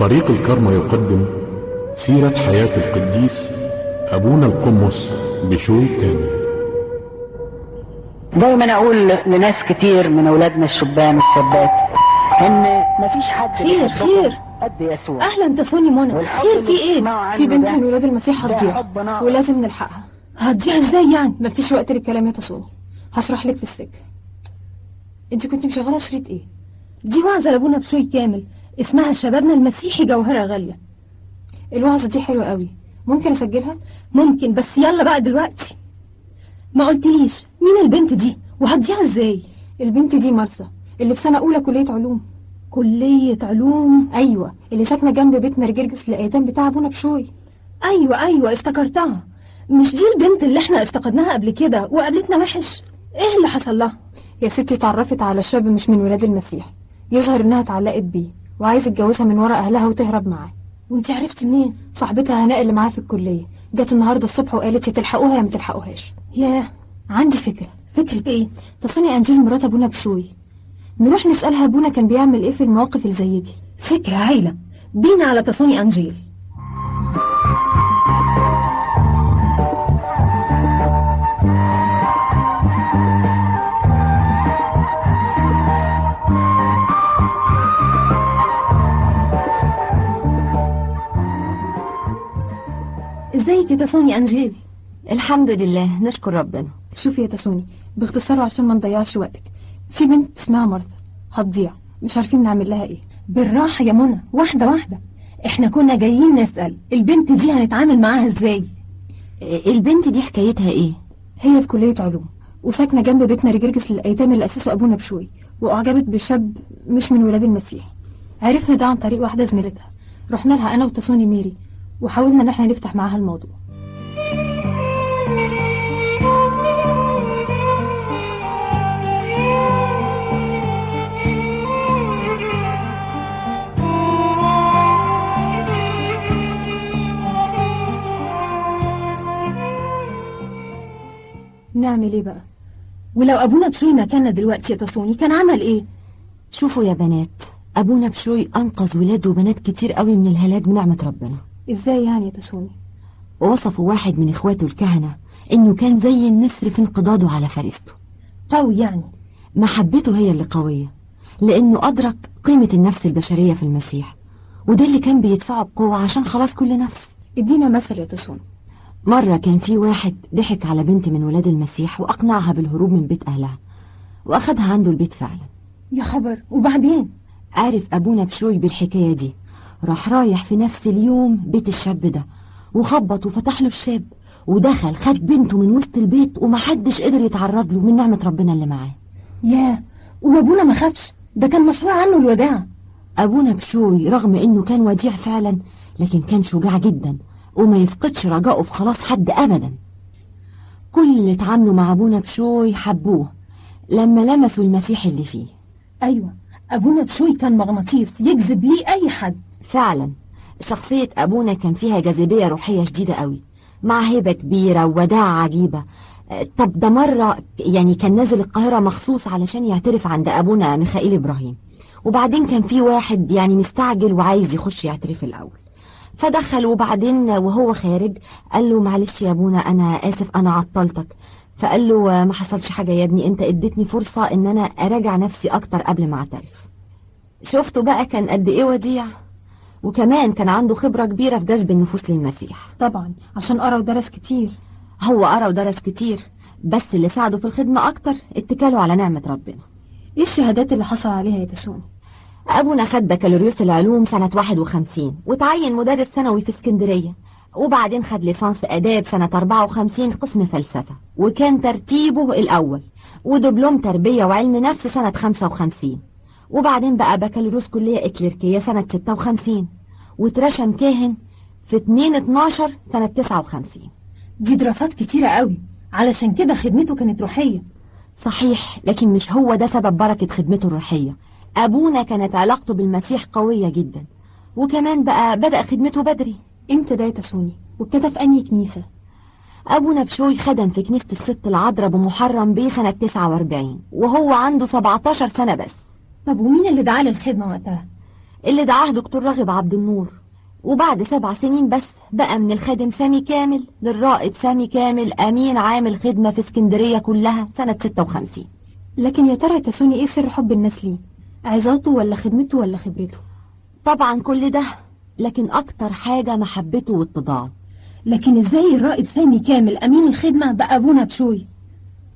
فريق الكرمة يقدم سيرة حياة القديس أبونا القمص بشوي كامل دايما أقول لناس كتير من أولادنا الشبان والشابات إن مفيش حد خير خير. قد يسوع. أهلا تصوني منى خير في إيه؟ عنه في بنت من ولاد المسيح هتضيع. ولازم نلحقها. هتضيع إزاي يعني؟ مفيش وقت للكلام يا تصوني هشرح لك في السكة أنت كنت مشغلة شريط إيه؟ دي وعظة لأبونا بشوي كامل. اسمها شبابنا المسيحي جوهرة غالية. الوعظة دي حلوة قوي. ممكن أسجلها؟ ممكن بس يلا بقى دلوقتي. ما قلتليش مين البنت دي؟ وهتضيع إزاي؟ البنت دي مرسى اللي في سنة أولى كلية علوم. كلية علوم؟ أيوه اللي ساكنة جنب بيت مرجرجس الأيتام بتاع أبونا بشوي. أيوه أيوه افتكرتها. مش دي البنت اللي إحنا افتقدناها قبل كده وقابلتنا وحش؟ إيه اللي حصل لها؟ يا ستي اتعرفت على شاب مش من ولاد المسيح. يظهر إنها اتعلقت بيه. وعايز يتجوزها من ورا اهلها وتهرب معاه وانت عرفتي منين؟ صاحبتها هناء اللي معاها في الكلية. جت النهاردة الصبح وقالت يا تلحقوها يا ما تلحقوهاش. ياه. عندي فكرة. فكرة إيه؟ تصوني أنجيل مرات أبونا بشوي. نروح نسألها أبونا كان بيعمل إيه في المواقف اللي زي دي. فكرة هايلة. بينا على تصوني أنجيل. إزيك يا تصوني أنجيل؟ الحمد لله نشكر ربنا. شوفي يا تسوني باختصار عشان ما نضيعش وقتك. في بنت اسمها مرتا هتضيع مش عارفين نعمل لها إيه. بالراحة يا منى واحدة واحدة. إحنا كنا جايين نسأل البنت دي هنتعامل معاها إزاي؟ البنت دي حكايتها إيه؟ هي في كلية علوم وساكنة جنب بيت مرجرجس للأيتام اللي أسسه أبونا بشوي وأعجبت بشاب مش من ولاد المسيح. عرفنا ده عن طريق واحدة زميلتها. رحنا لها أنا وتسوني ميري وحاولنا إن إحنا نفتح معاها الموضوع. نعمل إيه بقى؟ ولو أبونا بشوي مكاننا دلوقتي يا تصوني كان عمل إيه؟ شوفوا يا بنات أبونا بشوي أنقذ ولاد وبنات كتير قوي من الهلاك بنعمة ربنا. إزاي يعني يا تسوني؟ ووصفوا واحد من إخواته الكهنة إنه كان زي النسر في انقضاضه على فريسته قوي يعني. محبته هي اللي قوية لأنه أدرك قيمة النفس البشرية في المسيح وده اللي كان بيدفعه بقوة عشان خلاص كل نفس. إدينا مثل يا تسوني. مرة كان في واحد ضحك على بنت من ولاد المسيح وأقنعها بالهروب من بيت أهلها وأخدها عنده البيت فعلا. يا خبر. وبعدين؟ عارف أبونا بشوي بالحكاية دي. راح رايح في نفس اليوم بيت الشاب ده. وخبط وفتح له الشاب ودخل خد بنته من وسط البيت ومحدش قدر يتعرض له من نعمة ربنا اللي معاه. ياه وأبونا ما خافش؟ ده كان مشهور عنه الوداع. أبونا بشوي رغم إنه كان وديع فعلا لكن كان شجاع جدا وما يفقدش رجائه في خلاص حد أبدا. كل اللي اتعاملوا مع أبونا بشوي حبوه لما لمسوا المسيح اللي فيه. أيوه أبونا بشوي كان مغناطيس يجذب ليه أي حد. فعلا. شخصية أبونا كان فيها جاذبية روحية شديدة قوي. مع هيبة كبيرة ووداع عجيبة. طب ده مرة يعني كان نازل القاهرة مخصوص علشان يعترف عند أبونا ميخائيل إبراهيم. وبعدين كان في واحد يعني مستعجل وعايز يخش يعترف الأول. فدخل وبعدين وهو خارج قال له معلش يا أبونا أنا آسف أنا عطلتك. فقال له ما حصلش حاجة يا ابني أنت اديتني فرصة إن أنا أراجع نفسي أكتر قبل ما أعترف. شفته بقى كان قد إيه وديع؟ وكمان كان عنده خبرة كبيرة في جذب النفوس للمسيح. طبعا عشان قرأ ودرس كتير. هو قرأ ودرس كتير بس اللي ساعده في الخدمة أكتر اتكاله على نعمة ربنا. إيه الشهادات اللي حصل عليها يا تسوني أبونا خد بكالوريوس العلوم سنة 51 وتعين مدرس ثانوي في اسكندرية وبعدين خد ليسانس آداب سنة 54 قسم فلسفة وكان ترتيبه الأول ودبلوم تربية وعلم نفس سنة 55 وبعدين بقى بكالوريوس كلية إكليركية سنة 56 واترشم كاهن في 2 12 سنة 59 دي دراسات كتيرة قوي علشان كده خدمته كانت روحية. صحيح لكن مش هو ده سبب بركة خدمته الروحية. أبونا كانت علاقته بالمسيح قوية جدا. وكمان بقى بدأ خدمته بدري. إمتى ده تسوني؟ وابتدى في أنهي كنيسة؟ أبونا بشوي خدم في كنيسة الست العذراء بمحرم بيه سنة 49 وهو عنده 17 سنة بس. طب ومين اللي دعاه للخدمة وقتها؟ اللي دعاه دكتور راغب عبد النور. وبعد سبع سنين بس بقى من الخادم سامي كامل للرائد سامي كامل أمين عامل خدمة في اسكندرية كلها سنة 56 لكن يا ترى تسوني إيه سر حب الناس ليه؟ عظاته ولا خدمته ولا خبرته؟ طبعا كل ده لكن أكتر حاجة محبته واتضاعه لكن إزاي الرائد سامي كامل أمين الخدمة بقى أبونا بشوي؟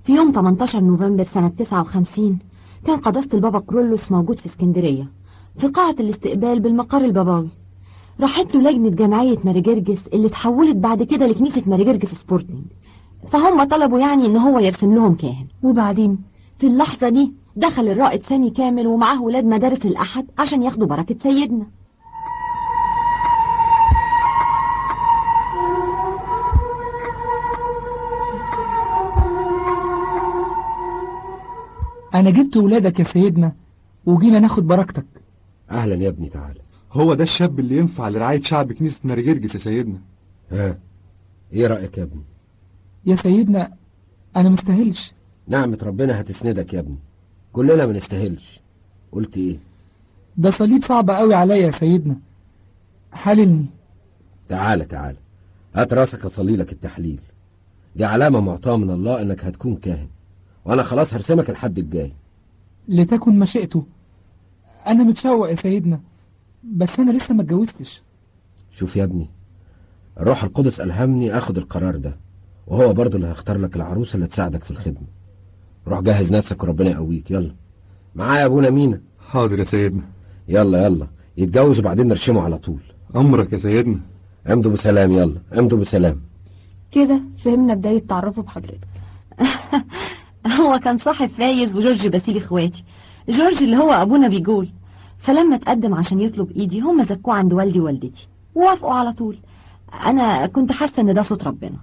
في يوم 18 نوفمبر سنة 59 كان قداسة البابا كرولوس موجود في اسكندرية في قاعة الاستقبال بالمقر الباباوي راحت له لجنة جمعية ماري جرجس اللي اتحولت بعد كده لكنيسة ماري جرجس سبورتنج. فهم طلبوا يعني إن هو يرسم لهم كاهن. وبعدين؟ في اللحظة دي دخل الرائد سامي كامل ومعاه ولاد مدارس الأحد عشان ياخدوا بركة سيدنا. أنا جبت ولادك يا سيدنا وجينا ناخد بركتك أهلا يا ابني تعالى هو ده الشاب اللي ينفع لرعاية شعب كنيسة ماري جرجس يا سيدنا؟ ها إيه رأيك يا ابني؟ يا سيدنا أنا مستاهلش. نعمة ربنا هتسندك يا ابني. كلنا ما نستاهلش. قلت إيه؟ ده صليب صعب قوي عليا يا سيدنا. حللني. تعالى تعالى هات راسك أصلي لك التحليل. دي علامة معطاة من الله إنك هتكون كاهن. وأنا خلاص هرسمك الحد الجاي. لتكن مشيئته أنا متشوق يا سيدنا بس أنا لسه ما اتجوزتش. شوف يا ابني الروح القدس ألهمني أخد القرار ده وهو برضه اللي هيختار لك العروسة اللي تساعدك في الخدمة. روح جهز نفسك وربنا يقويك يلا. معايا أبونا مينا؟ حاضر يا سيدنا. يلا يلا. يتجوز وبعدين نرشمه على طول. أمرك يا سيدنا. امضوا بسلام يلا. امضوا بسلام. كده فهمنا بداية تعرفه بحضرتك. هو كان صاحب فايز وجورج باسيل اخواتي. جورج اللي هو ابونا بيقول فلما اتقدم عشان يطلب إيدي هم زكوه عند والدي ووالدتي. ووافقوا على طول. أنا كنت حاسة إن ده صوت ربنا.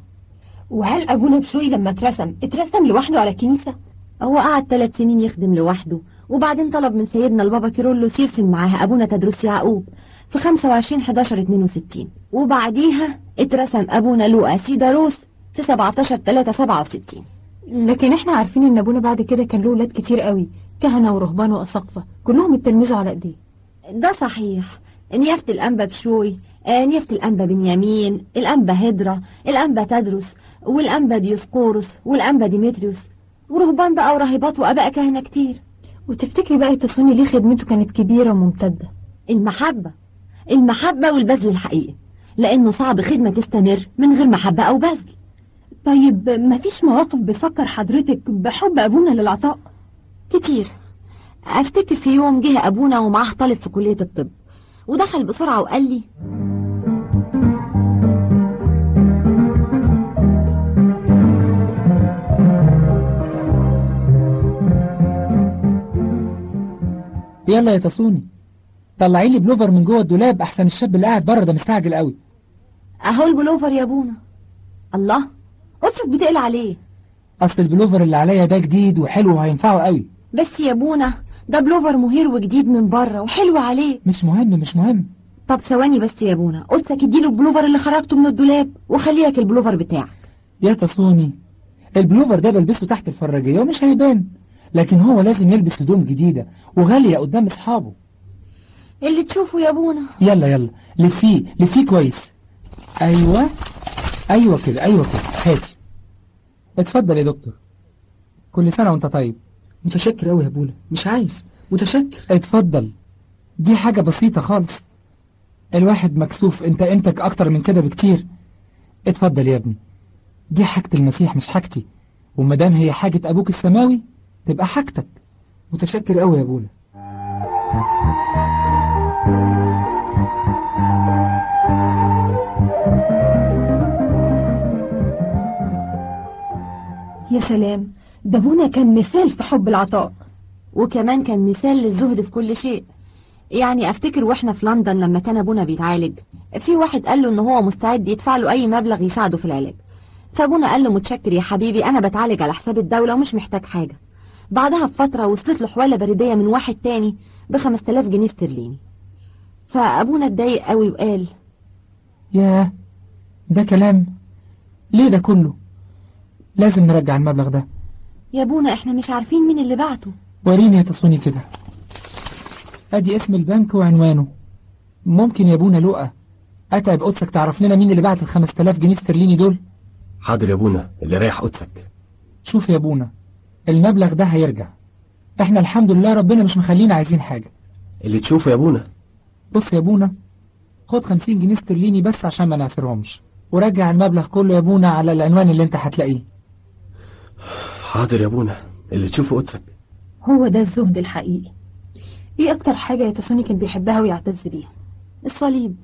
وهل ابونا بشوي لما اترسم؟ اترسم لوحده على الكنيسة؟ هو قعد ثلاث سنين يخدم لوحده وبعدين طلب من سيدنا البابا كيرلس يرسم معاه أبونا تدرس يعقوب في 25 11 62 وبعديها اترسم أبونا لوقا سيداروس في 17 3 67 لكن إحنا عارفين ان ابونا بعد كده كان له ولاد كتير قوي كهنة ورهبان وأساقفة كلهم اتلمذوا على إيديه. ده صحيح. نيافة الأنبا بشوي نيافة الأنبا بنيامين الأنبا هدرة الأنبا تدرس والأنبا ديوسقورس والأنبا ديمتريوس ورهبان بقى وراهبات وأباء كهنة كتير. وتفتكري بقى التصوني ليه خدمته كانت كبيرة وممتدة؟ المحبة. المحبة والبذل الحقيقي. لأنه صعب خدمة تستمر من غير محبة أو بذل. طيب مفيش مواقف بتفكر حضرتك بحب أبونا للعطاء؟ كتير. أفتكر في يوم جه أبونا ومعاه طالب في كلية الطب ودخل بسرعة وقال لي يلا يا تصوني. طلعي لي بلوفر من جوه الدولاب أحسن الشاب اللي قاعد بره ده مستعجل قوي. أهو البلوفر يا أبونا. الله قصتك بتقل عليه. اصل البلوفر اللي عليا ده جديد وحلو وهينفعه قوي. بس يا أبونا ده بلوفر مهير وجديد من بره وحلو عليه. مش مهم مش مهم. طب ثواني بس يا أبونا قصتك اديله البلوفر اللي خرجته من الدولاب وخلي لك البلوفر بتاعك. يا تصوني البلوفر ده بلبسه تحت الفراجية ومش هيبان لكن هو لازم يلبس هدوم جديدة وغالية قدام أصحابه. اللي تشوفه يا أبونا يلا يلا. لفيه لفيه كويس. أيوه أيوه كده أيوه كده. هاتي. اتفضل يا دكتور. كل سنة وانت طيب. متشكر قوي يا ابونا مش عايز. متشكر. اتفضل. دي حاجة بسيطة خالص. الواحد مكسوف. انت انتك أكتر من كده بكتير. اتفضل يا ابني. دي حاجة المسيح مش حاجتي. ومادام هي حاجة أبوك السماوي تبقى حاجتك. متشكر قوي يا ابونا يا سلام ده ابونا كان مثال في حب العطاء. وكمان كان مثال للزهد في كل شيء. يعني أفتكر وإحنا في لندن لما كان أبونا بيتعالج في واحد قال له إن هو مستعد يدفع له أي مبلغ يساعده في العلاج. فأبونا قال له متشكر يا حبيبي أنا بتعالج على حساب الدولة ومش محتاج حاجة. بعدها بفترة وصلت له حوالة بريدية من واحد تاني ب 5000 جنيه استرليني. فأبونا اتضايق قوي وقال ياه ده كلام. ليه ده كله؟ لازم نرجع المبلغ ده. يا ابونا إحنا مش عارفين مين اللي بعته. وريني يا تصوني كده. أدي اسم البنك وعنوانه. ممكن يا ابونا لؤى اتعب قدسك تعرف لنا مين اللي بعت ال 5000 جنيه استرليني دول؟ حاضر يا ابونا اللي رايح قدسك. شوف يا ابونا المبلغ ده هيرجع. إحنا الحمد لله ربنا مش مخلينا عايزين حاجة. اللي تشوفه يا ابونا بص يا ابونا خد 50 جنيه استرليني بس عشان ما نعسرهمش ورجع المبلغ كله يا ابونا على العنوان اللي أنت هتلاقيه. حاضر يا ابونا اللي تشوفه قدسك هو ده الزهد الحقيقي. إيه أكتر حاجة يا تسوني كان بيحبها ويعتز بيها؟ الصليب.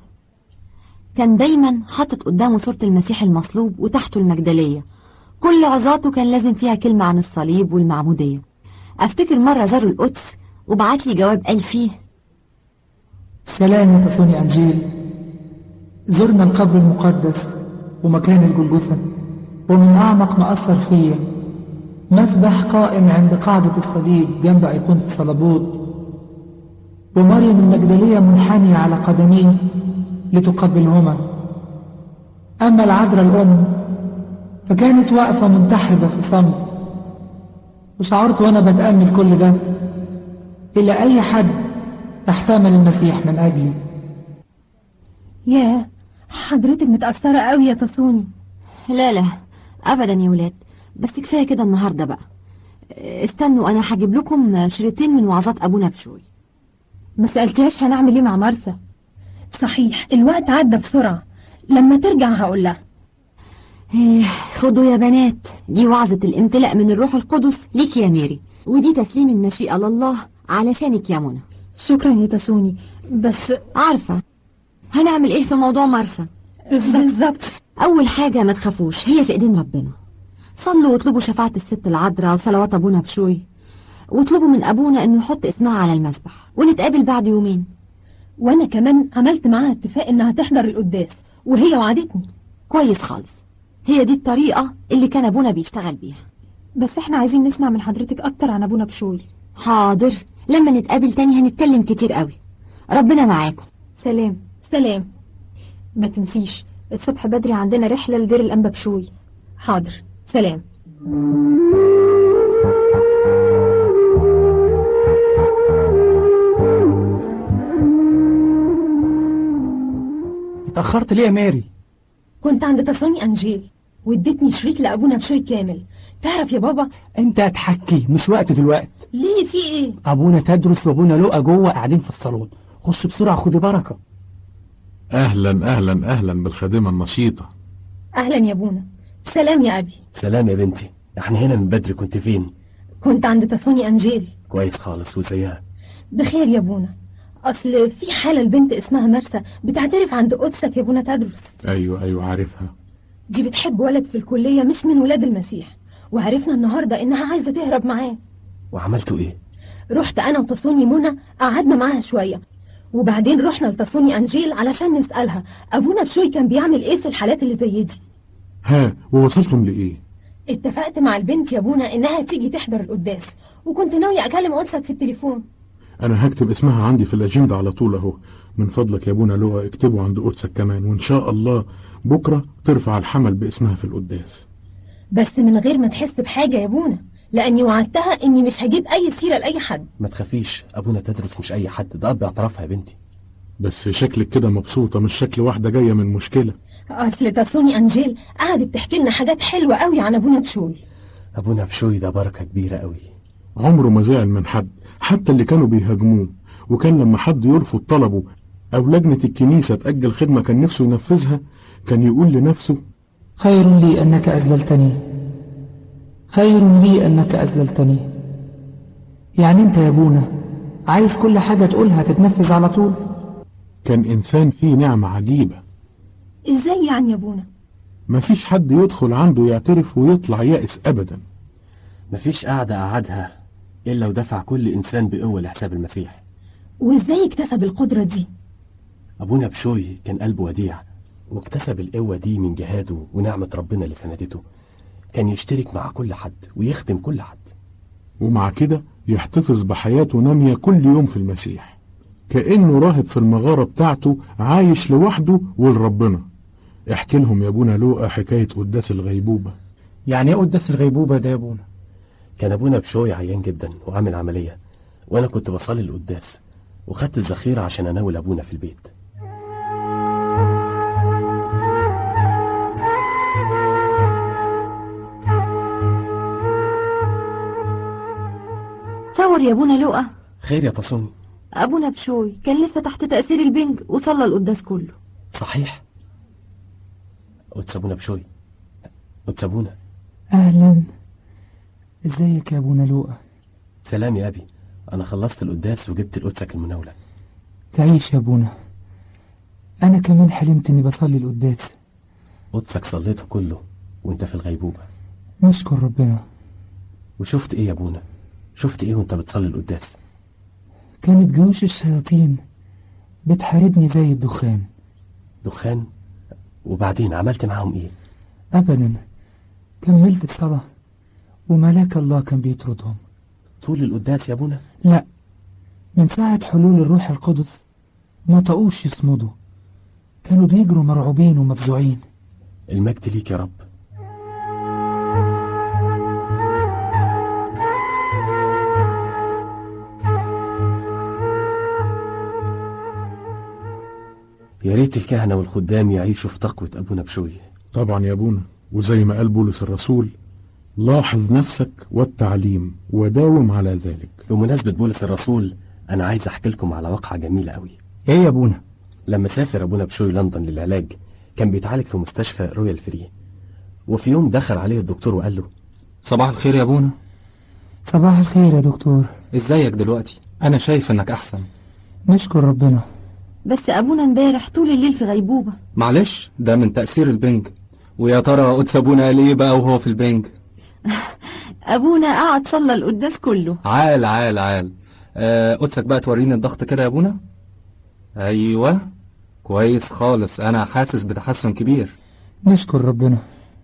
كان دايما حاطط قدامه صورة المسيح المصلوب وتحته المجدلية. كل عظاته كان لازم فيها كلمة عن الصليب والمعمودية. أفتكر مرة زاروا القدس وبعت لي جواب قال فيه سلام يا تسوني أنجيل. زرنا القبر المقدس ومكان الجلجثة ومن أعمق ما أثر فيا مسبح قائم عند قاعدة الصليب جنب أيقونة الصلبوت ومريم المجدلية منحنية على قدميه لتقبلهما. أما العذراء الأم فكانت واقفة منتحبة في صمت وشعرت وأنا بتأمل كل ده إلى أي حد أحتمل المسيح من أجلي. ياه حضرتك متأثرة قوي يا تسوني لا لا أبدا يا ولاد. بس كفاية كده النهاردة بقى. استنوا أنا هجيب لكم شريطين من وعظات أبونا بشوي ما سألتيهاش هنعمل إيه مع مرسى صحيح الوقت عدى بسرعة. لما ترجع هقول لها. إيه، خدوا يا بنات دي وعظة الامتلاء من الروح القدس ليك يا ميري. ودي تسليم المشيئة لله علشانك يا منى. شكرا يا تسوني بس عارفة هنعمل إيه في موضوع مرسى بالظبط. أول حاجة ما تخافوش هي في إيدين ربنا. صلوا واطلبوا شفاعة الست العذراء وصلوات أبونا بشوي. واطلبوا من أبونا إنه يحط إسمها على المسبح ونتقابل بعد يومين. وأنا كمان عملت معاها اتفاق إنها تحضر القداس وهي وعدتني. كويس خالص. هي دي الطريقة اللي كان أبونا بيشتغل بيها. بس إحنا عايزين نسمع من حضرتك أكتر عن أبونا بشوي. حاضر. لما نتقابل تاني هنتكلم كتير قوي. ربنا معاكم. سلام سلام. ما تنسيش الصبح بدري عندنا رحلة لدير الأنبا بشوي. حاضر. سلام. اتأخرت ليه يا ماري؟ كنت عند تسوني أنجيل وادتني شريط لأبونا بشوي كامل. تعرف يا بابا؟ انت هتحكي مش وقت دلوقتي ليه؟ في إيه؟ أبونا تدرس وأبونا لقى جوه قاعدين في الصالون. خش بسرعة خدي بركة. أهلا أهلا أهلا بالخادمة النشيطة. أهلا يا أبونا. سلام يا أبي. سلام يا بنتي. إحنا هنا من بدري كنت فين؟ كنت عند تسوني أنجيل. كويس خالص وزيها. بخير يا ابونا أصل في حالة البنت اسمها مرسى بتعترف عند قدسك يا ابونا تدرس. أيوة أيوة عارفها. دي بتحب ولد في الكلية مش من ولاد المسيح. وعرفنا النهاردة إنها عايزة تهرب معاه. وعملتوا إيه؟ رحت أنا وتصوني منى قعدنا معاها شوية. وبعدين رحنا لتصوني أنجيل علشان نسألها. أبونا بشوي كان بيعمل إيه في الحالات اللي زي دي؟ ها ووصلتم لإيه؟ اتفقت مع البنت يا ابونا إنها تيجي تحضر القداس وكنت ناوية أكلم قدسك في التليفون. أنا هكتب اسمها عندي في الأجندة على طول أهو. من فضلك يا أبونا لؤى اكتبه عند قدسك كمان وإن شاء الله بكرة ترفع الحمل باسمها في القداس. بس من غير ما تحس بحاجة يا ابونا لأني وعدتها إني مش هجيب أي سيرة لأي حد. ما تخافيش أبونا تدرس مش أي حد ده اب اعترافها يا بنتي. بس شكلك كده مبسوطة مش شكل واحدة جاية من مشكلة. اصل تصوني أنجيل قعدت تحكي لنا حاجات حلوة قوي عن ابونا بشوي ابونا بشوي ده بركة كبيرة قوي عمره ما زعل من حد حتى اللي كانوا بيهاجموه. وكان لما حد يرفض طلبه أو لجنة الكنيسة تأجل خدمة كان نفسه ينفذها كان يقول لنفسه خير لي أنك أذللتني. خير لي أنك أذللتني. يعني أنت يا أبونا عايز كل حاجة تقولها تتنفذ على طول؟ كان إنسان فيه نعمة عجيبة. إزاي يعني يا أبونا؟ مفيش حد يدخل عنده يعترف ويطلع يائس أبدا. مفيش قعده قعدها إلا ودفع كل إنسان بقوة لحساب المسيح. وإزاي اكتسب القدرة دي؟ أبونا بشوي كان قلبه وديع واكتسب القوة دي من جهاده ونعمة ربنا اللي سندته كان يشترك مع كل حد ويخدم كل حد. ومع كده يحتفظ بحياته نامية كل يوم في المسيح. كأنه راهب في المغارة بتاعته عايش لوحده ولربنا. احكي لهم يا ابونا لوقا حكاية قداس الغيبوبة. يعني إيه قداس الغيبوبة ده يا ابونا؟ كان ابونا بشوي عيان جدا وعامل عملية وأنا كنت بصلي القداس وخدت الذخيرة عشان أناول أبونا في البيت. تصور يا ابونا لؤى خير يا تصوني ابونا بشوي كان لسه تحت تأثير البنج وصلى القداس كله. صحيح. قدس أبونا بشوي. قدس أبونا أهلا. ازيك يا أبونا لؤى سلام يا أبي. أنا خلصت القداس وجبت القدسك المناولة تعيش يا أبونا. أنا كمان حلمت إني بصلي القداس. قدسك صليته كله وأنت في الغيبوبة. نشكر ربنا. وشفت إيه يا أبونا؟ شفت إيه وأنت بتصلي القداس؟ كانت جيوش الشياطين بتحاربني زي الدخان. دخان؟ وبعدين عملت معاهم إيه؟ أبدا كملت الصلاة وملاك الله كان بيطردهم. طول القداس يا أبونا؟ لا. من ساعة حلول الروح القدس ما طقوش يصمدوا. كانوا بيجروا مرعوبين ومفزوعين. المجد ليك يا رب. ريت الكهنة والخدام يعيشوا في تقوى أبونا بشوي طبعا يا أبونا وزي ما قال بولس الرسول لاحظ نفسك والتعليم وداوم على ذلك. بمناسبة بولس الرسول أنا عايز أحكي لكم على واقعة جميلة قوي إيه يا أبونا؟ لما سافر أبونا بشوي لندن للعلاج كان بيتعالج في مستشفى رويال فري. وفي يوم دخل عليه الدكتور وقال له صباح الخير يا أبونا. صباح الخير يا دكتور. إزيك دلوقتي؟ أنا شايف إنك أحسن. نشكر ربنا. بس أبونا امبارح طول الليل في غيبوبة. معلش ده من تأثير البنج. ويا ترى قدس ابونا قال إيه بقى وهو في البنج؟ أبونا قعد صلى القداس كله. عال عال عال. آه قدسك بقى توريني الضغط كده يا أبونا. أيوه كويس خالص. أنا حاسس بتحسن كبير. نشكر ربنا.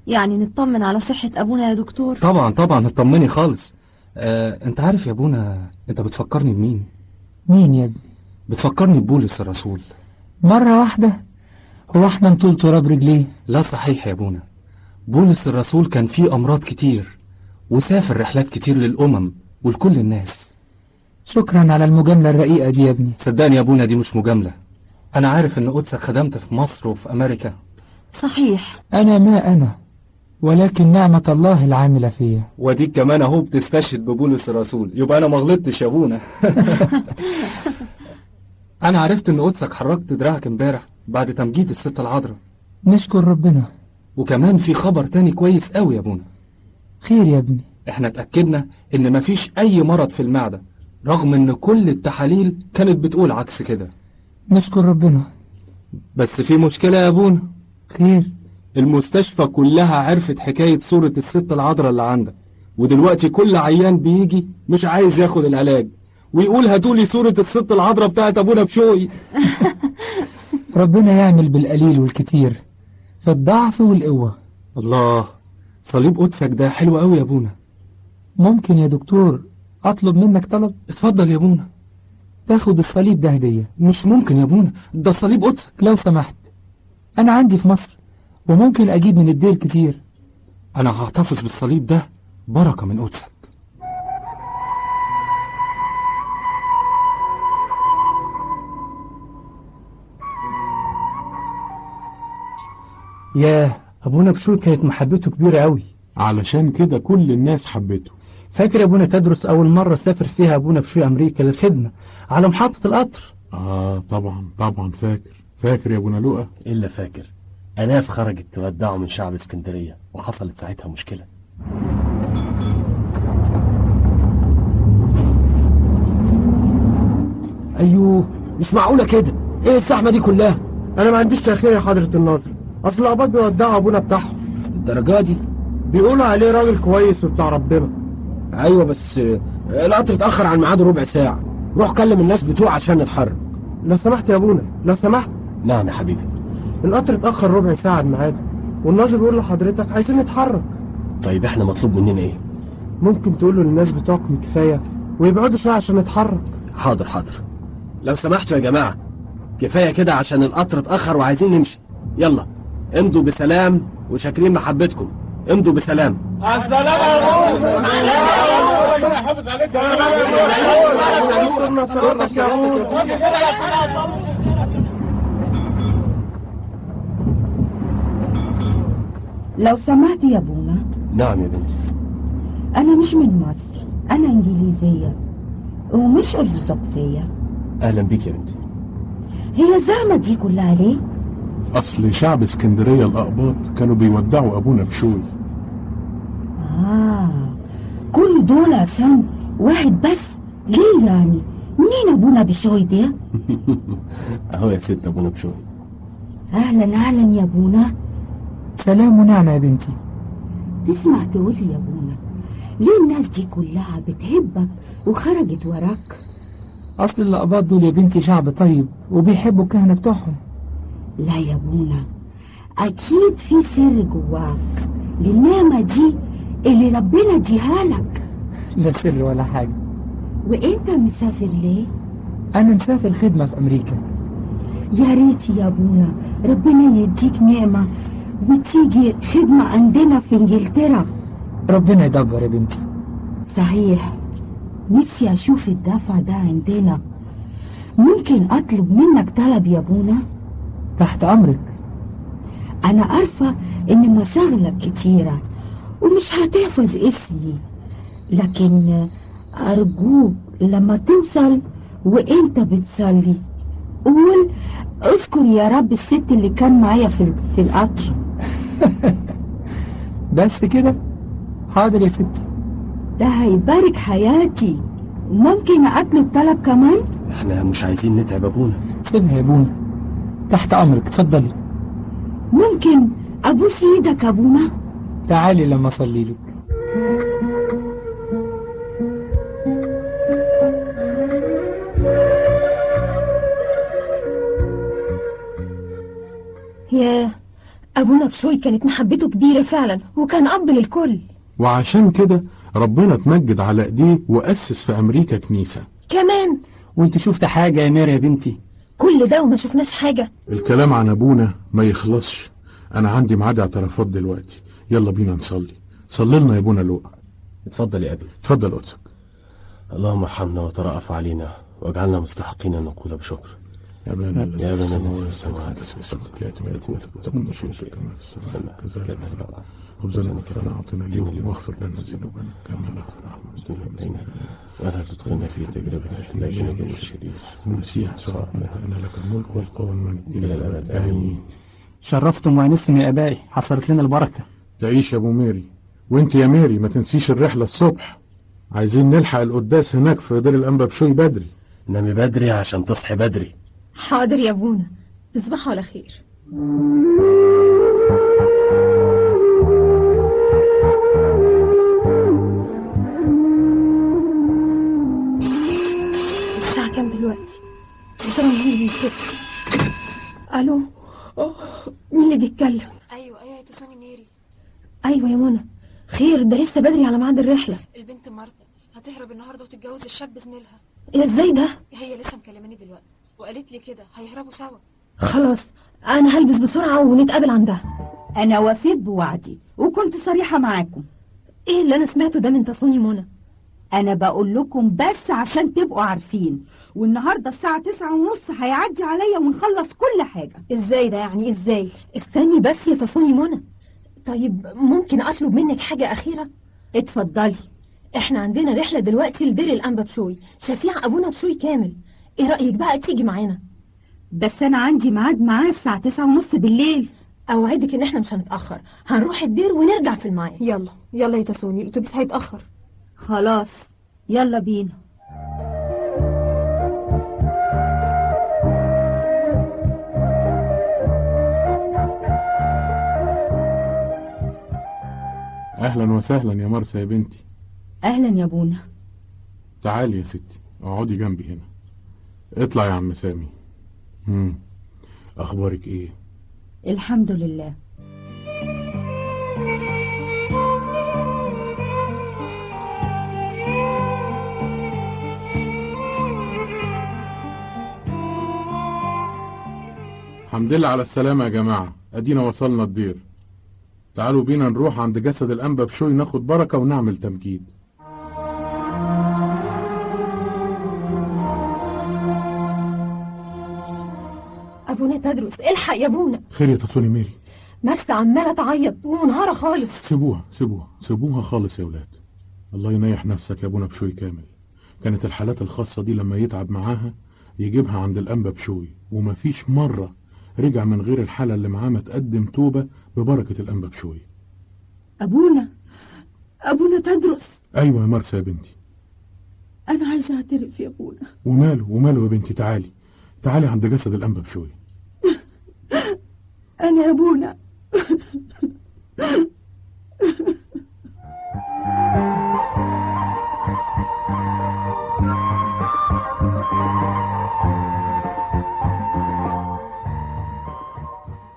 يعني نطمن على صحة أبونا يا دكتور؟ طبعا طبعا اطمني خالص. آه أنت عارف يا أبونا أنت بتفكرني بمين؟ مين يا ابني؟ بتفكرني ببولس الرسول. مرة واحدة هو إحنا نطول تراب رجليه. لا صحيح يا ابونا بولس الرسول كان فيه أمراض كتير وسافر رحلات كتير للأمم ولكل الناس. شكرا على المجاملة الرقيقة دي يا ابني. صدقني يا ابونا دي مش مجاملة. أنا عارف إن قدسك خدمت في مصر وفي أمريكا. صحيح. أنا ما أنا ولكن نعمة الله العاملة فيا. وديك كمان أهو بتستشهد ببولس الرسول. يبقى أنا ما غلطتش يا ابونا أنا عرفت إن قدسك حركت دراعك امبارح بعد تمجيد الست العذراء. نشكر ربنا. وكمان في خبر تاني كويس قوي يا ابونا خير يا ابني. إحنا اتأكدنا إن مفيش أي مرض في المعدة رغم إن كل التحاليل كانت بتقول عكس كده. نشكر ربنا. بس في مشكلة يا ابونا خير. المستشفى كلها عرفت حكاية صورة الست العذراء اللي عندك ودلوقتي كل عيان بيجي مش عايز ياخد العلاج. ويقول هاتولي صورة الست العذراء بتاعت أبونا بشوي. ربنا يعمل بالقليل والكتير في الضعف والقوة. الله صليب قدسك ده حلو قوي يا أبونا. ممكن يا دكتور أطلب منك طلب؟ اتفضل يا أبونا. تاخد الصليب ده هدية. مش ممكن يا أبونا ده صليب قدسك. لو سمحت. أنا عندي في مصر وممكن أجيب من الدير كتير. أنا هحتفظ بالصليب ده بركة من قدسك. ياه أبونا بشوي كانت محبته كبيرة قوي علشان كده كل الناس حبته. فاكر يا أبونا تدرس أول مرة سافر فيها أبونا بشوي أمريكا للخدمة على محطة القطر. آه طبعا طبعا فاكر. فاكر يا أبونا لؤى؟ إلا فاكر. آلاف خرجت تودعه من شعب اسكندرية وحصلت ساعتها مشكلة. أيوه مش معقولة كده. إيه الزحمة دي كلها؟ أنا ما عنديش تأخير يا حضرة الناظر. أصل الاباط بيودعوا أبونا بتاعهم الدرجة دي؟ بيقولوا عليه راجل كويس وبتاع ربنا. أيوه بس آه، القطر اتأخر عن ميعاده ربع ساعة. روح كلم الناس بتوع عشان نتحرك. لو سمحت يا أبونا لو سمحت. نعم يا حبيبي. القطر اتأخر ربع ساعة عن ميعاده. والناظر بيقول لحضرتك عايزين نتحرك. طيب إحنا مطلوب مننا إيه؟ ممكن تقولوا للناس بتوعكم كفاية ويبعدوا شوية عشان نتحرك. حاضر حاضر. لو سمحتوا يا جماعة كفاية كده عشان القطر اتأخر وعايزين نمشي. يلا. امضوا بسلام وشاكرين محبتكم. امضوا بسلام. السلام عليكم. لو سمحت يا بونا. نعم يا بنتي. أنا مش من مصر أنا إنجليزية ومش أرثوذكسية أهلا بيك يا بنتي. هي الزحمة دي كلها ليه؟ أصل شعب اسكندرية الأقباط كانوا بيودعوا أبونا بشوي آه كل دول عشان واحد بس ليه يعني؟ مين أبونا بشوي ده؟ أهو يا ست أبونا بشوي أهلا أهلا يا بونا سلام ونعمة يا بنتي تسمع تقولي يا بونا ليه الناس دي كلها بتحبك وخرجت وراك؟ أصل الأقباط دول يا بنتي شعب طيب وبيحبوا الكهنة بتوعهم لا يا بونا. أكيد في سر جواك. للنعمة دي اللي ربنا اديها لك. لا سر ولا حاجة. وانت مسافر ليه؟ أنا مسافر خدمة في أمريكا. يا ريت يا ابونا ربنا يديك نعمة وتيجي خدمة عندنا في إنجلترا. ربنا يدبر يا بنتي. صحيح. نفسي أشوف الدفع ده عندنا. ممكن أطلب منك طلب يا ابونا تحت أمرك. أنا عارفة إن مشاغلك كتيرة ومش هتحفظ اسمي لكن أرجوك لما توصل وإنت بتصلي قول اذكر يا رب الست اللي كان معايا في في القطر. بس كده؟ حاضر يا ستي ده هيبارك حياتي. ممكن أطلب طلب كمان؟ إحنا مش عايزين نتعب أبونا. سيبها يا بونا تحت أمرك اتفضلي ممكن ابوس إيدك يا أبونا؟ تعالي لما أصلي لك. ياه أبونا بشوي كانت محبته كبيرة فعلا وكان أب للكل. وعشان كده ربنا اتمجد على إيديه وأسس في أمريكا كنيسة. كمان؟ وأنت شفت حاجة يا ميري يا بنتي؟ كل ده وما شفناش حاجة. الكلام عن أبونا ما يخلصش. أنا عندي ميعاد اعترافات دلوقتي. يلا بينا نصلي. صلي لنا يا أبونا لوقا اتفضل يا أبي. اتفضل قدسك اللهم ارحمنا وترأف علينا. واجعلنا مستحقين أن نقول بشكر. يا الذي يا الذي السماوات في خبزنا كفانا أعطنا اليوم واغفر لنا ذنوبنا. كما نغفر نحن المسلمين ولا تدخلنا في تجربة لكن من الشرير المسيح صار أنا لك الملك والقوة والمجد إلى الأبد. آمين. شرفتم وانستم يا أبائي. حصلت لنا البركة. تعيش يا أبو ميري. وأنت يا ميري ما تنسيش الرحلة الصبح. عايزين نلحق القداس هناك في دير الأنبا بشوي بدري. نامي بدري عشان تصحي بدري. حاضر يا أبونا. تصبحوا على خير. مين اللي بيتصل؟ ألو؟ أوه، مين اللي بيتكلم؟ أيوه أيوه يا تسوني ميري. أيوة يا منى. خير ده لسه بدري على ميعاد الرحلة. البنت مرتا هتهرب النهارده وتتجوز الشاب زميلها. يا إزاي ده؟ هي لسه مكلماني دلوقتي وقالت لي كده هيهربوا سوا. خلاص أنا هلبس بسرعة ونتقابل عندها. أنا وفيت بوعدي وكنت صريحة معاكم. إيه اللي أنا سمعته ده من تصوني منى؟ أنا بقول لكم بس عشان تبقوا عارفين والنهاردة الساعة تسعة ونص هيعدي عليا ونخلص كل حاجة. إزاي ده يعني إزاي؟ استني بس يا تصوني منى. طيب ممكن أطلب منك حاجة أخيرة؟ اتفضلي. إحنا عندنا رحلة دلوقتي لدير الأنبا بشوي شفيع أبونا بشوي كامل. إيه رأيك بقى تيجي معانا؟ بس أنا عندي ميعاد معاه الساعة تسعة ونص بالليل. أوعدك إن إحنا مش هنتأخر. هنروح الدير ونرجع في الميعاد يلا يلا يا تسوني الاتوبيس هيتأخر. خلاص يلا بينا. أهلا وسهلا يا مرسى يا بنتي. أهلا يا بونا. تعالي يا ستي اقعدي جنبي هنا. اطلع يا عم سامي. مم. أخبارك إيه؟ الحمد لله. الحمد لله على السلامة يا جماعة. أدينا وصلنا الدير. تعالوا بينا نروح عند جسد الأنبا بشوي ناخد بركة ونعمل تمجيد. أبونا تدرس الحق يا أبونا. خير يا تصوني ميري. مرسى عمالة تعيط ومنهارة خالص. سيبوها سيبوها سيبوها خالص يا ولاد. الله ينيح نفسك يا أبونا بشوي كامل. كانت الحالات الخاصة دي لما يتعب معاها يجيبها عند الأنبا بشوي ومفيش مرة رجع من غير الحالة اللي معاه ما تقدم توبة ببركة الأنبا بشوي أبونا أبونا تدرس. أيوة يا مرسى يا بنتي. أنا عايزة أعترف يا أبونا. وماله وماله يا بنتي؟ تعالي تعالي عند جسد الأنبا بشوي أنا أبونا.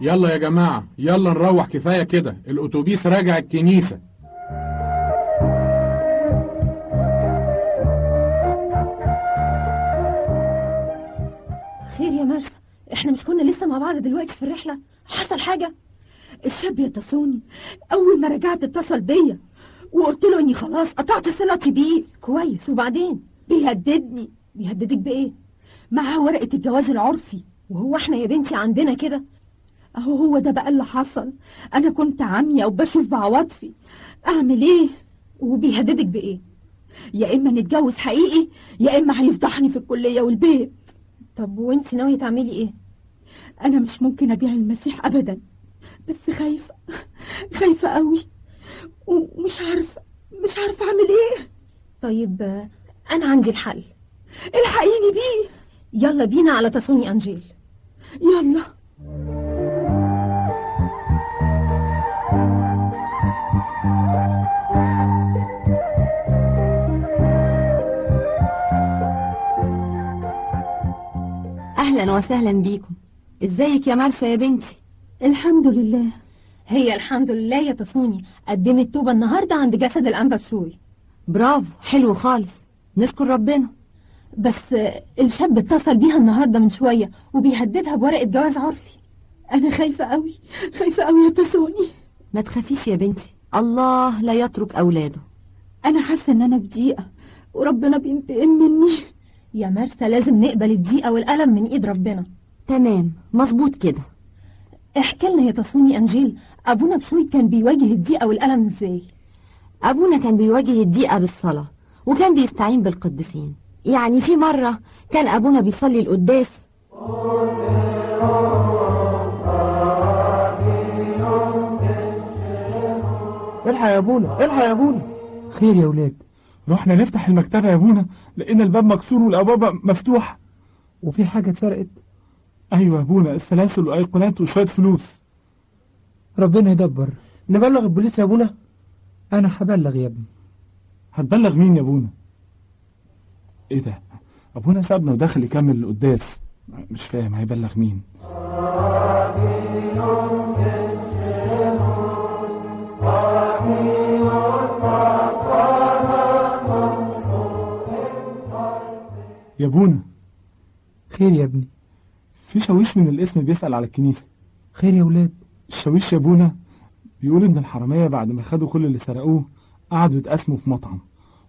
يلا يا جماعة يلا نروح كفاية كده. الأتوبيس راجع الكنيسة. خير يا مرسى إحنا مش كنا لسه مع بعض دلوقتي في الرحلة؟ حصل حاجة؟ الشاب يتصوني. أول ما رجعت اتصل بيا. وقلت له إني خلاص قطعت صلتي بيه. كويس. وبعدين؟ بيهددني. بيهددك بإيه؟ معاه ورقة الجواز العرفي. وهو إحنا يا بنتي عندنا كده؟ أهو هو ده بقى اللي حصل. أنا كنت عامية وبشوف بعواطفي أعمل إيه؟ وبيهددك بإيه؟ يا إما نتجوز حقيقي يا إما هيفضحني في الكلية والبيت. طب وأنت ناوية تعملي إيه؟ أنا مش ممكن أبيع المسيح أبدا. بس خايفة خايفة قوي. ومش عارفة مش عارفة أعمل إيه. طيب أنا عندي الحل. الحقيني بيه. يلا بينا على تصوني أنجيل. يلا. أهلا وسهلا بيكم. إزيك يا مرسى يا بنتي؟ الحمد لله. هي الحمد لله يا تصوني. قدمت توبة النهاردة عند جسد الأنبا بشوي برافو حلو خالص. نشكر ربنا. بس الشاب اتصل بيها النهاردة من شوية وبيهددها بورقة جواز عرفي. أنا خايفة قوي خايفة قوي يا تسوني ما تخافيش يا بنتي. الله لا يترك أولاده. أنا حاسة إن أنا في ضيقة وربنا بينتقم مني. يا مرسى لازم نقبل الضيقة والألم من إيد ربنا. تمام مظبوط كده. احكي لنا يا تصوني أنجيل أبونا بشوي كان بيواجه الضيقة والألم إزاي؟ أبونا كان بيواجه الضيقة بالصلاة وكان بيستعين بالقديسين. يعني في مرة كان أبونا بيصلي القداس. الحق يا أبونا الحق يا أبونا. خير يا ولاد. رحنا نفتح المكتبة يا أبونا لقينا الباب مكسور والأبواب مفتوحة. وفي حاجة اتسرقت؟ أيوه يا أبونا السلاسل وايقونات وشوية فلوس. ربنا يدبر. نبلغ البوليس يا أبونا؟ أنا هبلغ يا ابني. هتبلغ مين يا أبونا؟ إيه ده؟ أبونا سابنا ودخل يكمل القداس. مش فاهم هيبلغ مين. يا ابونا خير يا ابني. في شاويش من الاسم بيسأل على الكنيسة. خير يا ولاد. الشاويش يا ابونا بيقول إن الحرامية بعد ما خدوا كل اللي سرقوه قعدوا يتقاسموا في مطعم.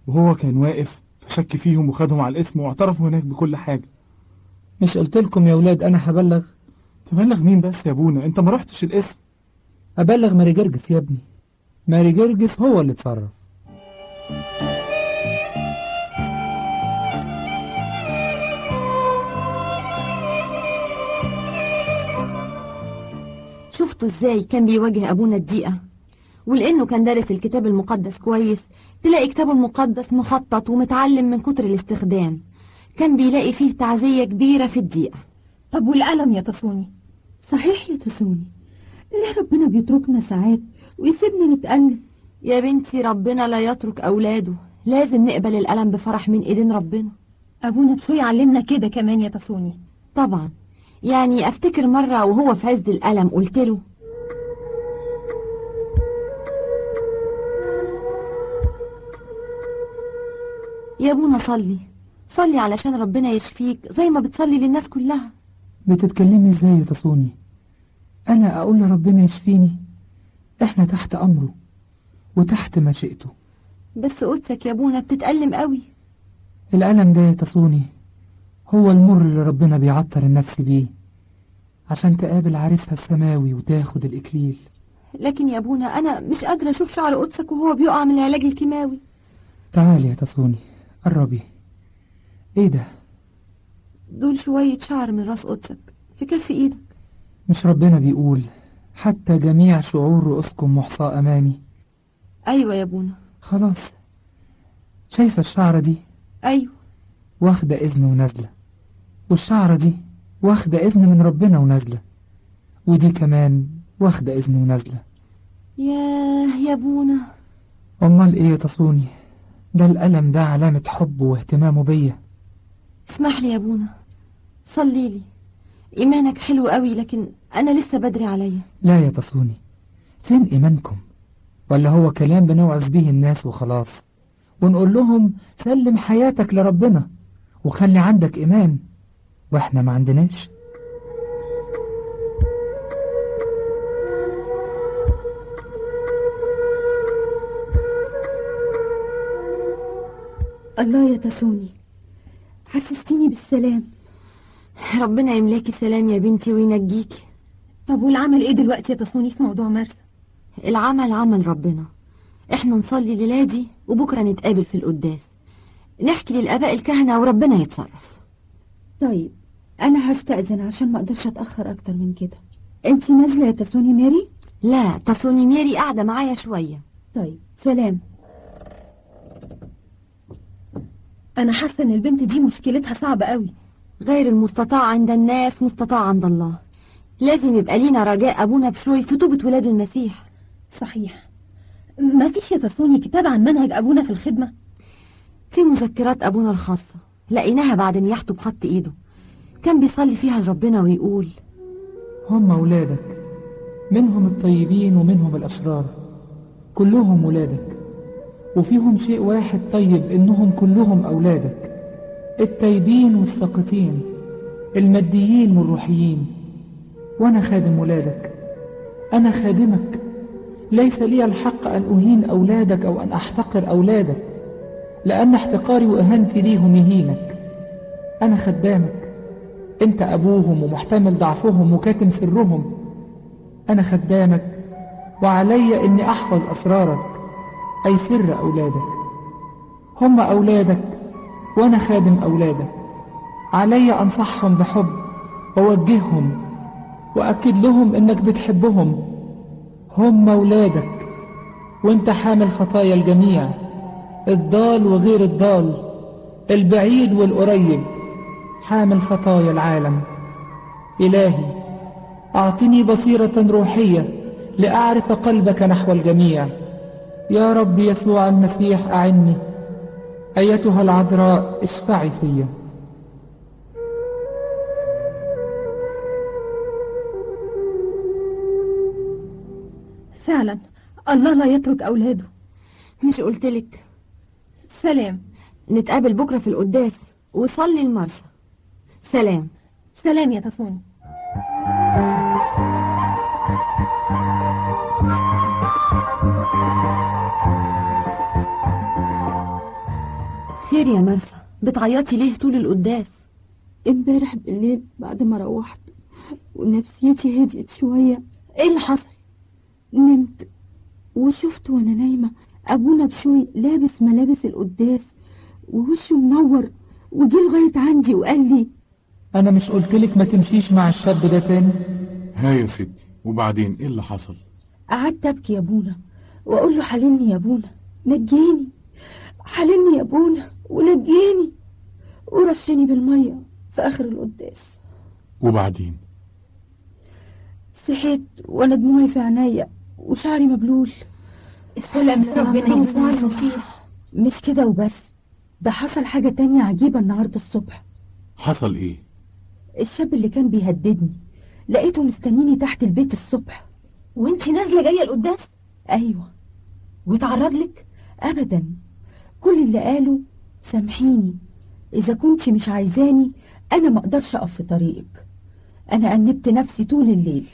وهو كان واقف فشك فيهم وخدهم على الاسم واعترفوا هناك بكل حاجة. مش قلت لكم يا ولاد أنا هبلغ؟ تبلغ مين بس يا ابونا أنت ما رحتش الاسم. أبلغ ماري جرجس يا ابني. ماري جرجس هو اللي اتصرف. شفتوا إزاي كان بيواجه أبونا الضيقة ولأنه كان دارس الكتاب المقدس كويس. تلاقي كتابه المقدس مخطط ومتعلم من كتر الاستخدام. كان بيلاقي فيه تعزية كبيرة في الضيقة طب والألم يا تصوني صحيح يا تسوني ليه ربنا بيتركنا ساعات ويسيبنا نتألم؟ يا بنتي ربنا لا يترك أولاده. لازم نقبل الألم بفرح من إيدين ربنا. أبونا بشوي علمنا كده كمان يا تصوني طبعا. يعني أفتكر مرة وهو في عز الألم قلت له يا أبونا صلي صلي علشان ربنا يشفيك زي ما بتصلي للناس كلها. بتتكلمي إزاي يا تصوني؟ أنا أقول لربنا يشفيني إحنا تحت أمره وتحت مشيئته. بس قدسك يا أبونا بتتألم قوي. الألم ده يا تصوني هو المر اللي ربنا بيعطر النفس بيه عشان تقابل عريسها السماوي وتاخد الإكليل. لكن يا أبونا أنا مش قادرة أشوف شعر قدسك وهو بيقع من العلاج الكيماوي. تعالي يا تصوني قربي إيه ده؟ دول شوية شعر من رأس قدسك في كف إيدك. مش ربنا بيقول حتى جميع شعور رؤوسكم محصاة أمامي. أيوه يا أبونا. خلاص. شايفة الشعرة دي؟ أيوه. واخدة إذن ونازلة. والشعرة دي واخدة إذن من ربنا ونازلة ودي كمان واخدة إذن ونازلة. ياه يا ابونا أمال إيه يا تصوني؟ ده الألم ده علامة حبه واهتمامه بيا. اسمح لي يا ابونا صلي لي. إيمانك حلو قوي لكن أنا لسه بدري عليا. لا يا تصوني. فين إيمانكم؟ ولا هو كلام بنوعظ بيه الناس وخلاص؟ ونقول لهم سلم حياتك لربنا وخلي عندك إيمان. وإحنا ما عندناش. الله يا تسوني. حسستيني بالسلام. ربنا يملاكي سلام يا بنتي وينجيكي. طب والعمل إيه دلوقتي يا تصوني في موضوع مرسى؟ العمل عمل ربنا. إحنا نصلي الليلة دي وبكرة نتقابل في القداس. نحكي للآباء الكهنة وربنا يتصرف. طيب أنا هستأذن عشان ما أقدرش أتأخر أكتر من كده. أنتي نازلة يا تسوني ماري؟ لا تصوني ميري قاعدة معايا شوية. طيب سلام. أنا حاسة إن البنت دي مشكلتها صعبة قوي. غير المستطاع عند الناس مستطاع عند الله. لازم يبقى لينا رجاء أبونا بشوي في توبة ولاد المسيح. صحيح. ما فيش يا تصوني كتاب عن منهج أبونا في الخدمة؟ في مذكرات أبونا الخاصة. لقيناها بعد نياحته بخط إيده. كان بيصلي فيها لربنا ويقول هم أولادك. منهم الطيبين ومنهم الأشرار. كلهم ولادك وفيهم شيء واحد طيب إنهم كلهم أولادك. التايبين والساقطين الماديين والروحيين. وأنا خادم ولادك أنا خادمك. ليس لي الحق أن أهين أولادك أو أن أحتقر أولادك. لأن احتقاري وإهانتي ليهم يهينك أنا خدامك. أنت أبوهم ومحتمل ضعفهم وكاتم سرهم. أنا خدامك. وعلي إني أحفظ أسرارك. أي سر أولادك. هم أولادك. وأنا خادم أولادك. علي أنصحهم بحب. وأوجههم. وأكد لهم إنك بتحبهم. هم أولادك وأنت حامل خطايا الجميع. الضال وغير الضال البعيد والقريب حامل خطايا العالم. إلهي أعطني بصيرة روحية لأعرف قلبك نحو الجميع. يا رب يسوع المسيح أعني. أيتها العذراء اشفعي فيا. فعلا الله لا يترك أولاده. مش قلتلك سلام. نتقابل بكرة في القداس وصلي المرسى. سلام. سلام يا تصوني. خير يا مرسى. بتعيطي ليه طول القداس؟ امبارح بالليل بعد ما روحت ونفسيتي هديت شوية. إيه اللي حصل؟ نمت وشفت وأنا نايمة أبونا بشوي لابس ملابس القداس ووشه منور وجي لغاية عندي وقال لي أنا مش قلتلك ما تمشيش مع الشاب ده تاني؟ ها يا ستي وبعدين إيه اللي حصل؟ قعدت أبكي يا أبونا وأقول له حللني يا أبونا نجيني حللني يا أبونا ونجيني ورشني بالمية في آخر القداس. وبعدين؟ صحيت وأنا دموعي في عينيا وشعري مبلول. السلام ربنا يسوع المسيح مش كده وبس. ده حصل حاجة تانية عجيبة النهاردة الصبح. حصل إيه؟ الشاب اللي كان بيهددني. لقيته مستنيني تحت البيت الصبح. وانتي نازلة جاية القداس؟ أيوه. وتعرض لك؟ ابدا. كل اللي قاله سامحيني. إذا كنت مش عايزاني أنا ما أقدرش أقف في طريقك. أنا أنبت نفسي طول الليل.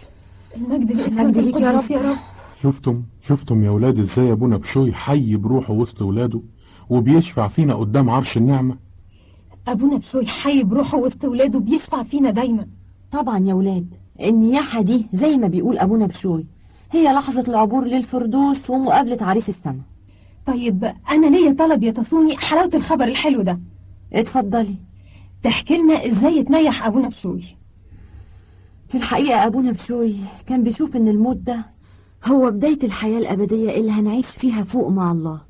المجد المجد ليك يا رب. يا رب. شفتم؟ شفتم يا ولاد إزاي ابونا بشوي حي بروحه وسط ولاده وبيشفع فينا قدام عرش النعمة؟ ابونا بشوي حي بروحه وسط ولاده بيشفع فينا دايما. طبعا يا ولاد النياحة دي زي ما بيقول أبونا بشوي هي لحظة العبور للفردوس ومقابلة عريس السماء طيب أنا ليا طلب يا تصوني حلاوة الخبر الحلو ده. اتفضلي. تحكي لنا إزاي اتنيح ابونا بشوي. في الحقيقة أبونا بشوي كان بيشوف إن الموت ده هو بداية الحياة الأبدية اللي هنعيش فيها فوق مع الله.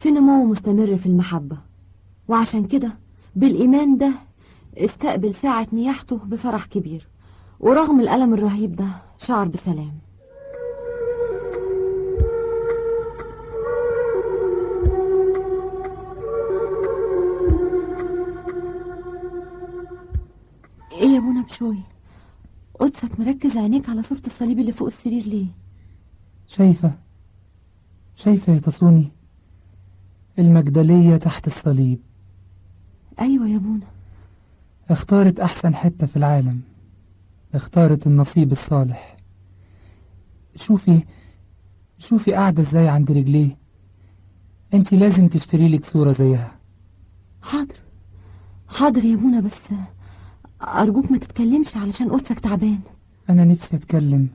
في نمو مستمر في المحبة. وعشان كده بالإيمان ده استقبل ساعة نياحته بفرح كبير. ورغم الألم الرهيب ده شعر بسلام. إيه يا ابونا بشوي؟ قدسك مركز عينيك على صورة الصليب اللي فوق السرير ليه؟ شايفة شايفة يا تصوني المجدلية تحت الصليب. أيوه يا ابونا اختارت أحسن حتة في العالم. اختارت النصيب الصالح. شوفي شوفي قاعدة إزاي عند رجليه. انت لازم تشتري لك صورة زيها. حاضر. حاضر يا ابونا بس أرجوك ما تتكلمش علشان قدسك تعبان. أنا نفسي أتكلم.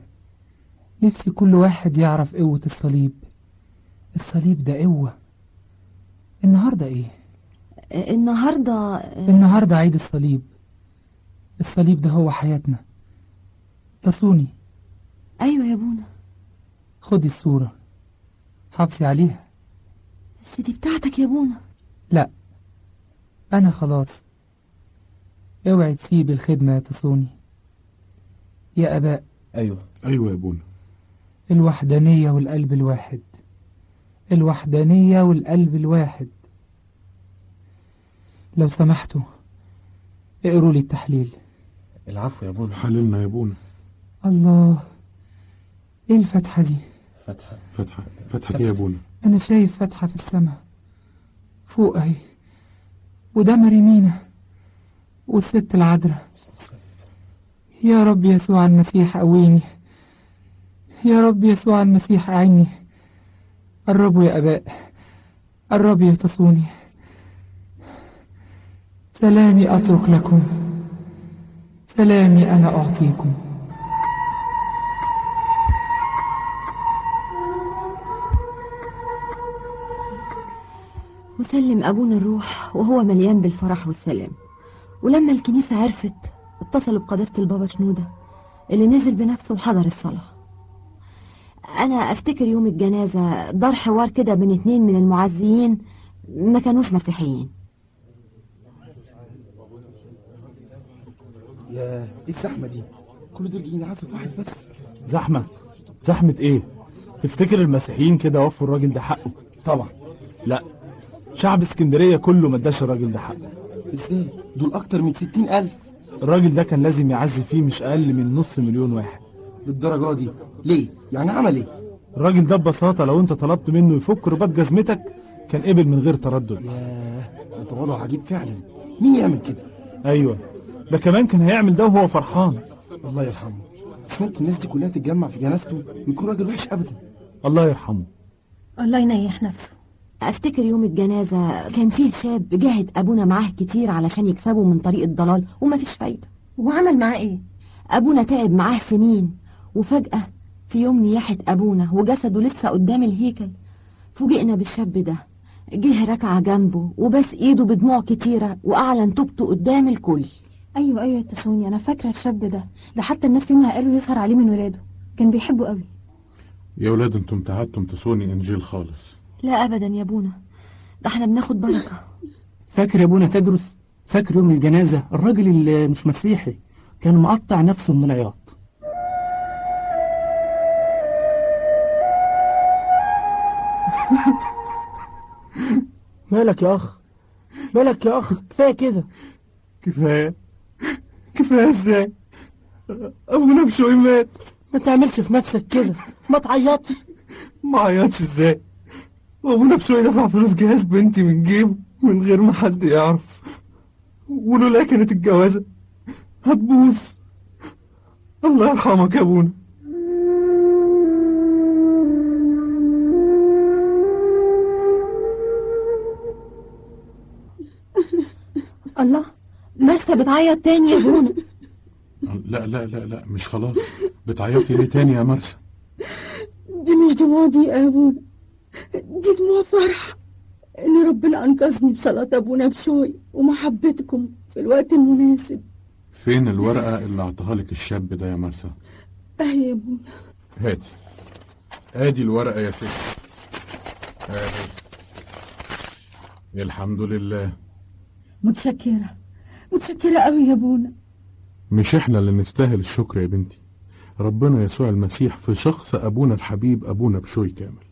نفسي كل واحد يعرف قوة الصليب. الصليب ده قوة. النهاردة إيه؟ النهاردة النهاردة عيد الصليب. الصليب ده هو حياتنا. تصوني. أيوة يا ابونا خدي الصورة. حافظي عليها. بس دي بتاعتك يا ابونا لا. أنا خلاص. اوعي تسيب الخدمة يا تصوني. يا أباء. أيوة. أيوة يا ابونا الوحدانية والقلب الواحد. الوحدانية والقلب الواحد. لو سمحتوا اقروا لي التحليل. العفو يا ابونا حللنا يا ابونا الله. إيه الفتحة دي؟ فتحة. فتحة. فتحة إيه يا ابونا أنا شايف فتحة في السماء. فوق أهي. وده مريمينا. والست العذراء. يا رب يسوع المسيح قويني. يا رب يسوع المسيح أعني قربوا يا أباء. قربوا يتصوني سلامي أترك لكم. سلامي أنا أعطيكم. وسلم أبونا الروح وهو مليان بالفرح والسلام. ولما الكنيسة عرفت اتصلوا بقداسة البابا شنودة اللي نزل بنفسه وحضر الصلاة. أنا أفتكر يوم الجنازة دار حوار كده بين اتنين من المعزيين ما كانوش مسيحيين يا إيه الزحمة دي؟ كل دول جايين عازف واحد بس. زحمة؟ زحمة إيه؟ تفتكر المسيحيين كده وفوا الراجل ده حقه؟ طبعا. لا. شعب اسكندرية كله ما اداش الراجل ده حقه. إزاي؟ دول أكتر من ستين ألف. الراجل ده كان لازم يعزي فيه مش أقل من نص مليون واحد. للدرجة دي؟ ليه؟ يعني عمل إيه؟ الراجل ده ببساطة لو أنت طلبت منه يفك رباط جزمتك كان قبل من غير تردد. ياه ده تواضع عجيب فعلا. مين يعمل كده؟ أيوه ده كمان كان هيعمل ده وهو فرحان. الله يرحمه. مش ممكن الناس دي كلها تتجمع في جنازته ويكون راجل وحش ابدا. الله يرحمه. الله ينيح نفسه. أفتكر يوم الجنازة كان فيه شاب جاهد أبونا معاه كتير علشان يكسبه من طريق الضلال ومفيش فايدة. وعمل معاه إيه؟ أبونا تعب معاه سنين. وفجأة في يوم نياحة أبونا وجسده لسه قدام الهيكل فوجئنا بالشاب ده. جه ركع جنبه وبس إيده بدموع كتيرة وأعلن توبته قدام الكل. أيوه أيوه يا تسوني أنا فاكرة الشاب ده. ده حتى الناس يومها قالوا يظهر عليه من ولاده. كان بيحبه قوي. يا ولاد أنتم تعبتم تصوني إنجيل خالص. لا أبدا يا أبونا. ده إحنا بناخد بركة. فاكر يا أبونا تدرس؟ فاكر يوم الجنازة؟ الراجل اللي مش مسيحي كان مقطع نفسه من العياط. مالك يا أخ؟ مالك يا أخ؟ كفاية كده. كفاية؟ كفاية إزاي؟ ابونا بشوي مات؟ ما تعملش في نفسك كده. ما تعيطش. ما عيطش إزاي؟ وابونا بشوي دفع فلوس جهاز بنتي من جيبه من غير ما حد يعرف. ولولا كانت الجوازة هتبوظ. الله يرحمك يا أبونا. بتعيط تاني يا ابونا لا لا لا لا مش خلاص. بتعيطي ليه تاني يا مرسى؟ دي مش دموع دي يا ابونا دي دموع فرح. إن ربنا أنقذني بصلاة أبونا بشوي ومحبتكم في الوقت المناسب. فين الورقة اللي اعطاها لك الشاب ده يا مرسى؟ أهي يا ابونا هاتي. ادي الورقة يا ست. اهي الحمد لله. متشكرة. متشكرة قوي يا ابونا مش إحنا اللي نستاهل الشكر يا بنتي. ربنا يسوع المسيح في شخص أبونا الحبيب أبونا بشوي كامل.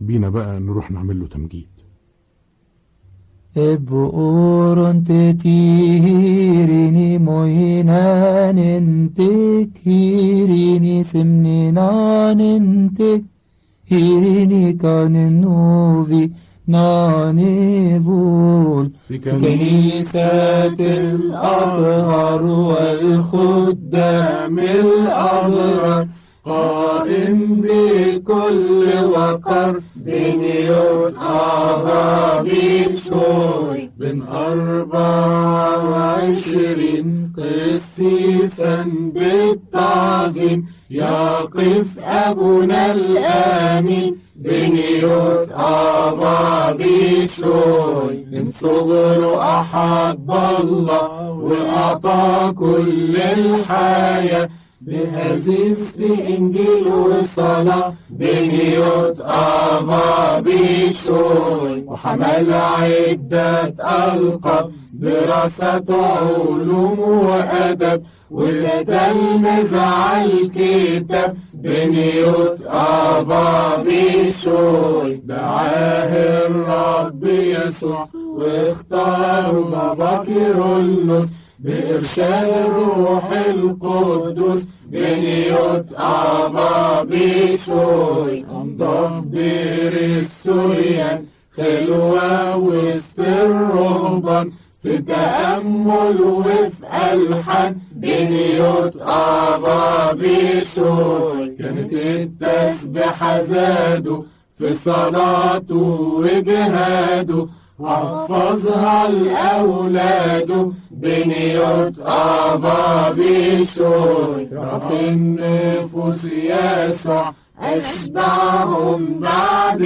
بينا بقى نروح نعمل له تمجيد. Ebbuurun tiirini moyinaanin hirini simninaanin hirini kanin nuuvi نانيفول في كنيسة الأطهر والخدام الأبرار. قائم بكل وقر. بنيوت أعضاء شوي بن أربعة وعشرين. قسيسا بالتعظيم. يقف أبونا الآمين. بنيوت أبا بشوي من صغره أحب الله وأعطى كل الحياة. بهذه إنجيل وصلاة بنيوت أبا بشوي وحمل عدة ألقاب دراسة علوم وأدب. وتلمذ على الكتاب بنيوت أبا بشوي دعاه الرب يسوع واختاروا بابا كيرلس بإرشاد الروح القدس بنيوت أبا بشوي أنضف دير السوريان خلوة وسط الرهبان. في تأمل وفي ألحان بنيوت أبا بشوي كانت التسبيحة زادوا في صلاته وجهاده حفظها لأولاده بنيوت أبا بشوي رفي النفوس يسوع أشبعهم بعد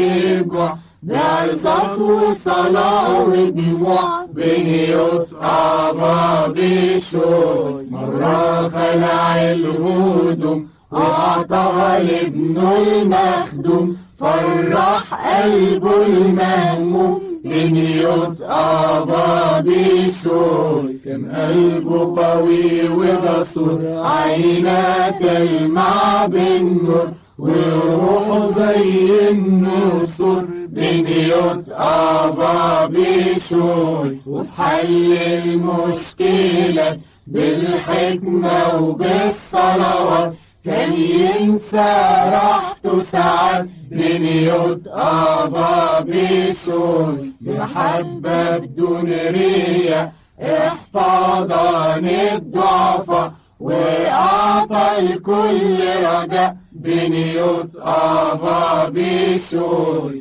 جوع. بعظة وصلاة ودموع بنيوت أبا بشوي مرة خلع الهدوم وأعطاها لابنه المخدوم. فرح قلبه المهموم بنيوت أبا بشوي كان قلبه قوي وبصور عيناه تلمع بالنور وروحه زي النسور بنيوت أبا بشوي وفي حل المشكلة بالحكمة وبالصلوات كان ينسى راحته ساعات بنيوت أبا بشوي محبة بدون رية احتضن الضعفاء وأعطى الكل رجاء بنيوت أبا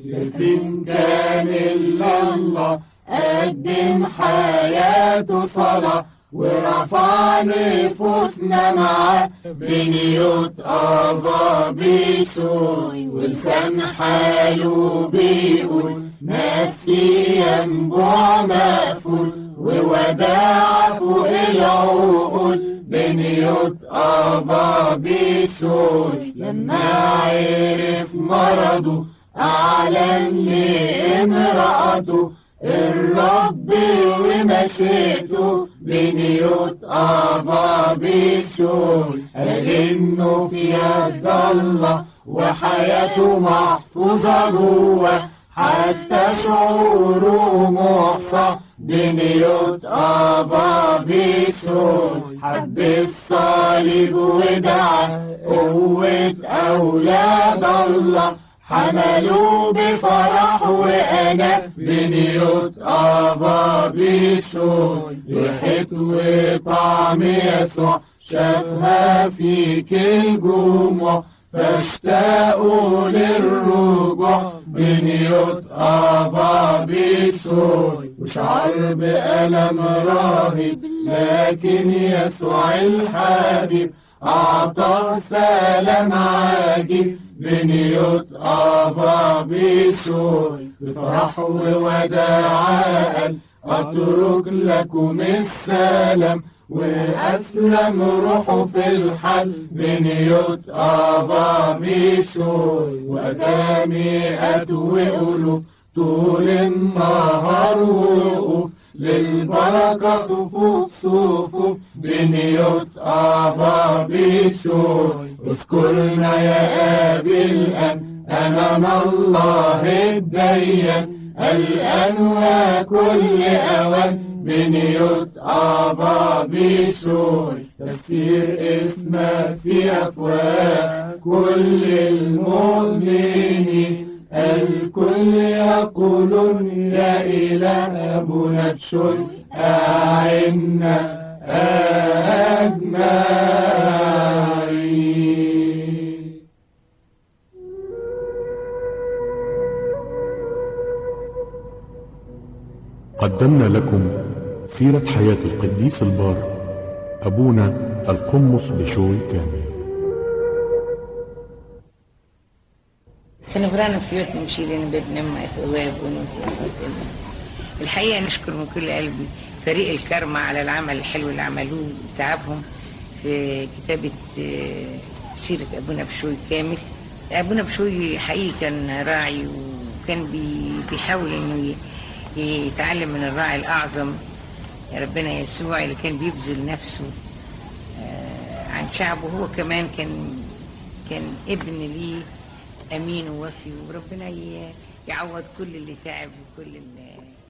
لكن كان إلا الله قدم حياته صلاة ورفع نفوسنا معاه بنيوت أبا بشوي ولسان حاله بيقول نفسي ينبع مقفول ووداع فوق العقول. بنيوت أبا بشوي لما عرف مرضه أعلن لامرأته الرب ومشيته بنيوت أبا بشوي قال إنه في يد الله وحياته محفوظة جوه حتى شعوره محفظ بنيوت أبا بشوي حب الصليب ودعا قوة أولاد الله. حملوا بفرح وأنا بنيوت أبا بشوي ريحة وطعم يسوع. شافها فيك الجموع فاشتاقوا للرجوع. بنيوت أبا بشوي وشعر بألم راهب. لكن يسوع الحبيب أعطاه سلام عجيب بنيوت أبا بشوي بفرح ووداعا أترك لكم السلام وأسلم روحه في الحل بنيوت أبا بشوي وأدامي وقلوب طول النهار وقوف للبركة صفوف صفوف بنيوت أبا بشوي اذكرنا يا الآن أمام الله الديان الآن وكل أوان بنيوت أبا بشوي تسير اسمك في أفواه. كل المؤمنين الكل يقولون يا إله. أبونا بشوي أعنا سيرة حياة القديس البار أبونا القمص بشوي كامل. سنفرانا في يوت نمشي لنا بيتنا ما يتواب الحقيقة نشكر من كل قلبي فريق الكرمة على العمل الحلو اللي عملوه تعبهم في كتابة آه، سيرة أبونا بشوي كامل. أبونا بشوي حقيقي كان راعي وكان بي- بيحاول إنه يتعلم من الراعي الأعظم. ربنا يسوع اللي كان بيبذل نفسه آه، عن شعبه. هو كمان كان كان ابن ليه أمين ووفي وربنا يعوض كل اللي تعب وكل اللي